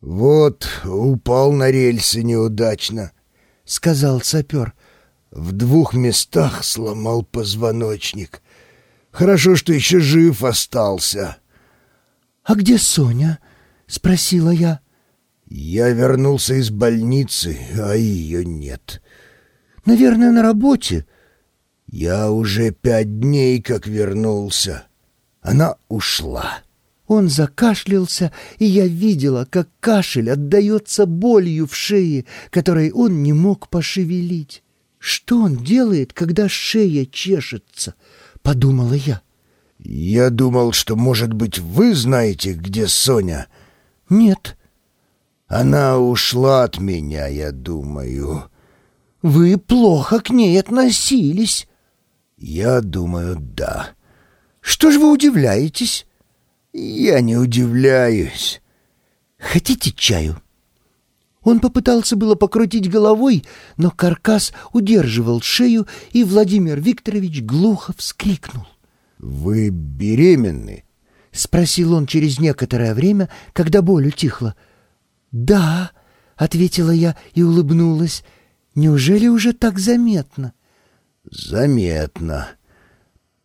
«Вот, упал на рельсы неудачно», — сказал сапер. «В двух местах сломал позвоночник. Хорошо, что еще жив остался». «А где Соня?» — спросила я. «Я вернулся из больницы, а ее нет». «Наверное, на работе». «Я уже пять дней как вернулся. Она ушла». Он закашлялся, и я видела, как кашель отдается болью в шее, которой он не мог пошевелить. «Что он делает, когда шея чешется?» — подумала я. «Я думал, что, может быть, вы знаете, где Соня?» «Нет». «Она ушла от меня, я думаю». «Вы плохо к ней относились». «Я думаю, да». «Что же вы удивляетесь?» «Я не удивляюсь». «Хотите чаю?» Он попытался было покрутить головой, но каркас удерживал шею, и Владимир Викторович глухо вскрикнул. «Вы беременны?» — спросил он через некоторое время, когда боль утихла. «Да», — ответила я и улыбнулась. «Неужели уже так заметно?» «Заметно.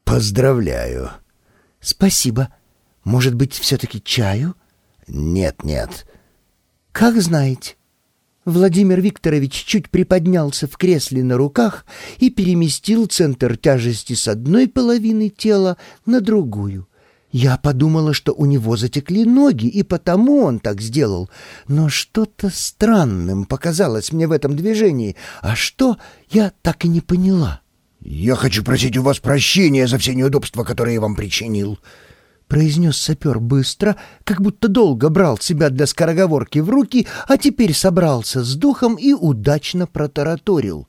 Поздравляю». «Спасибо. Может быть, все-таки чаю?» «Нет, нет». «Как знаете». Владимир Викторович чуть приподнялся в кресле на руках и переместил центр тяжести с одной половины тела на другую. Я подумала, что у него затекли ноги, и потому он так сделал. Но что-то странным показалось мне в этом движении, а что, я так и не поняла. «Я хочу просить у вас прощения за все неудобства, которые я вам причинил», — произнес сапер быстро, как будто долго брал себя для скороговорки в руки, а теперь собрался с духом и удачно протараторил.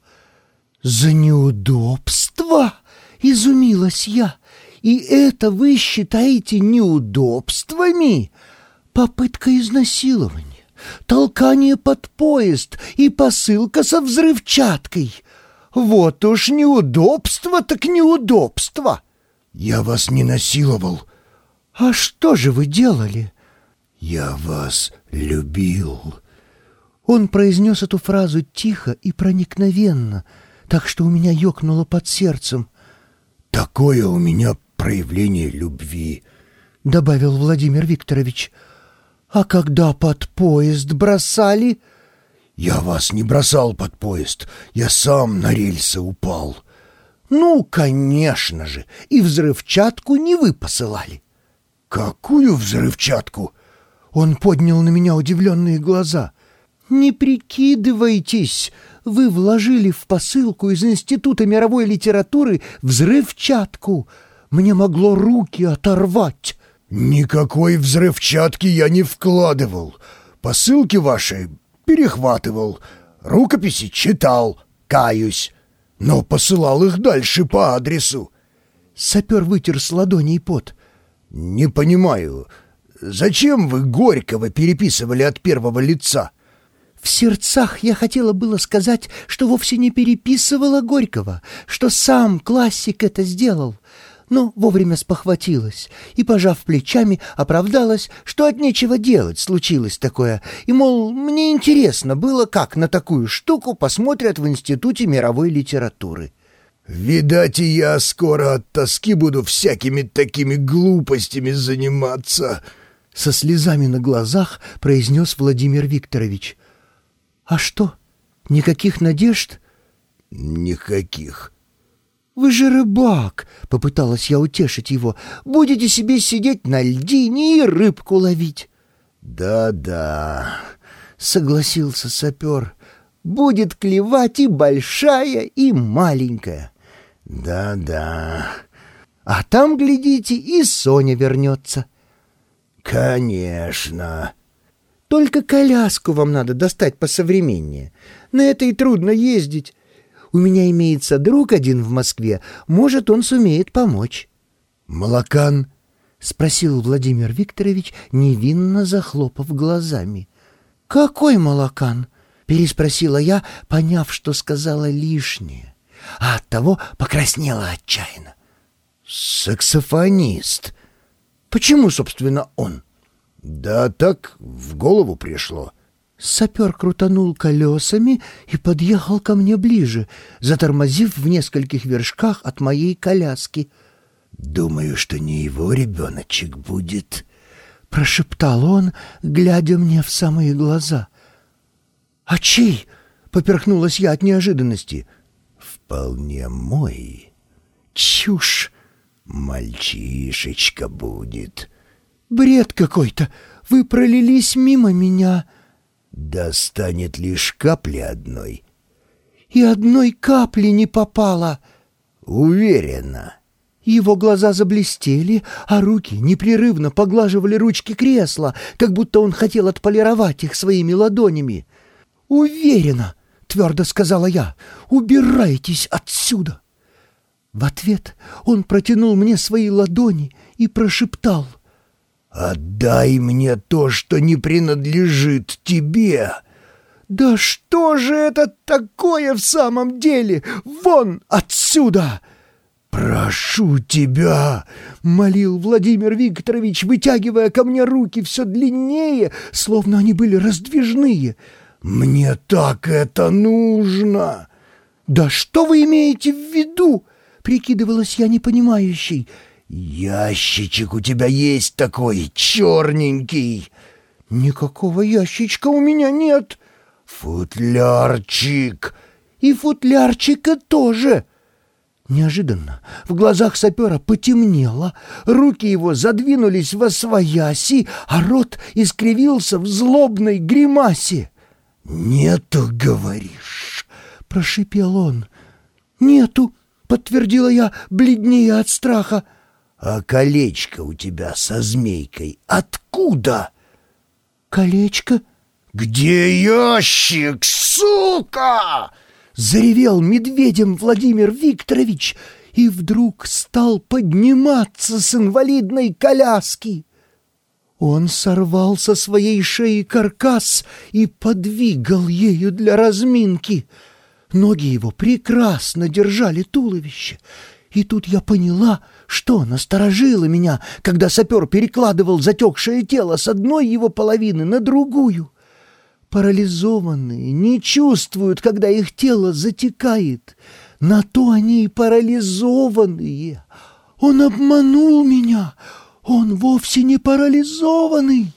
«За неудобства?» — изумилась я. «И это вы считаете неудобствами?» «Попытка изнасилования, толкание под поезд и посылка со взрывчаткой. Вот уж неудобство так неудобство!» «Я вас не насиловал», «А что же вы делали?» «Я вас любил». Он произнес эту фразу тихо и проникновенно, так что у меня ёкнуло под сердцем. «Такое у меня проявление любви», — добавил Владимир Викторович. «А когда под поезд бросали?» «Я вас не бросал под поезд, я сам на рельсы упал». «Ну, конечно же, и взрывчатку не вы посылали». «Какую взрывчатку?» Он поднял на меня удивленные глаза. «Не прикидывайтесь! Вы вложили в посылку из Института мировой литературы взрывчатку. Мне могло руки оторвать». «Никакой взрывчатки я не вкладывал. Посылки ваши перехватывал, рукописи читал, каюсь, но посылал их дальше по адресу». Сапер вытер с ладоней пот. «Не понимаю, зачем вы Горького переписывали от первого лица?» В сердцах я хотела было сказать, что вовсе не переписывала Горького, что сам классик это сделал, но вовремя спохватилась и, пожав плечами, оправдалась, что от нечего делать случилось такое, и, мол, мне интересно было, как на такую штуку посмотрят в Институте мировой литературы. «Видать, и я скоро от тоски буду всякими такими глупостями заниматься», — со слезами на глазах произнес Владимир Викторович. «А что, никаких надежд?» «Никаких». «Вы же рыбак!» — попыталась я утешить его. «Будете себе сидеть на льдине и рыбку ловить». «Да-да», — согласился сапер. «Будет клевать и большая, и маленькая». «Да-да». «А там, глядите, и Соня вернется». «Конечно». «Только коляску вам надо достать посовременнее. На этой трудно ездить. У меня имеется друг один в Москве. Может, он сумеет помочь». «Молокан?» — спросил Владимир Викторович, невинно захлопав глазами. «Какой молокан?» — переспросила я, поняв, что сказала лишнее а оттого покраснела отчаянно. «Саксофонист. Почему, собственно, он?» Да так в голову пришло. Сапер крутанул колесами и подъехал ко мне ближе, затормозив в нескольких вершках от моей коляски. «Думаю, что не его ребеночек будет», — прошептал он, глядя мне в самые глаза. «А чей?» — поперхнулась я от неожиданности. «Вполне мой. Чушь! Мальчишечка будет». «Бред какой-то! Вы пролились мимо меня!» Достанет лишь капли одной. И одной капли не попало. Уверена. Его глаза заблестели, а руки непрерывно поглаживали ручки кресла, как будто он хотел отполировать их своими ладонями. «Уверена!» — твердо сказала я. «Убирайтесь отсюда!» В ответ он протянул мне свои ладони и прошептал. «Отдай мне то, что не принадлежит тебе!» «Да что же это такое в самом деле? Вон отсюда!» «Прошу тебя!» — молил Владимир Викторович, вытягивая ко мне руки все длиннее, словно они были раздвижные. «Мне так это нужно!» «Да что вы имеете в виду?» — прикидывалась я непонимающей. «Ящичек у тебя есть такой, черненький!» «Никакого ящичка у меня нет!» «Футлярчик!» «И футлярчика тоже!» Неожиданно в глазах сапера потемнело, руки его задвинулись во свояси, а рот искривился в злобной гримасе. «Нету, говоришь?» — прошипел он. «Нету!» — подтвердила я, бледнее от страха. «А колечко у тебя со змейкой откуда?» «Колечко?» «Где ящик, сука?» Заревел медведем Владимир Викторович и вдруг стал подниматься с инвалидной коляски. Он сорвал со своей шеи каркас и подвигал ею для разминки. Ноги его прекрасно держали туловище. И тут я поняла, что насторожило меня, когда сапер перекладывал затекшее тело с одной его половины на другую. Парализованные не чувствуют, когда их тело затекает. На то они и парализованные. Он обманул меня. Он вовсе не парализованный.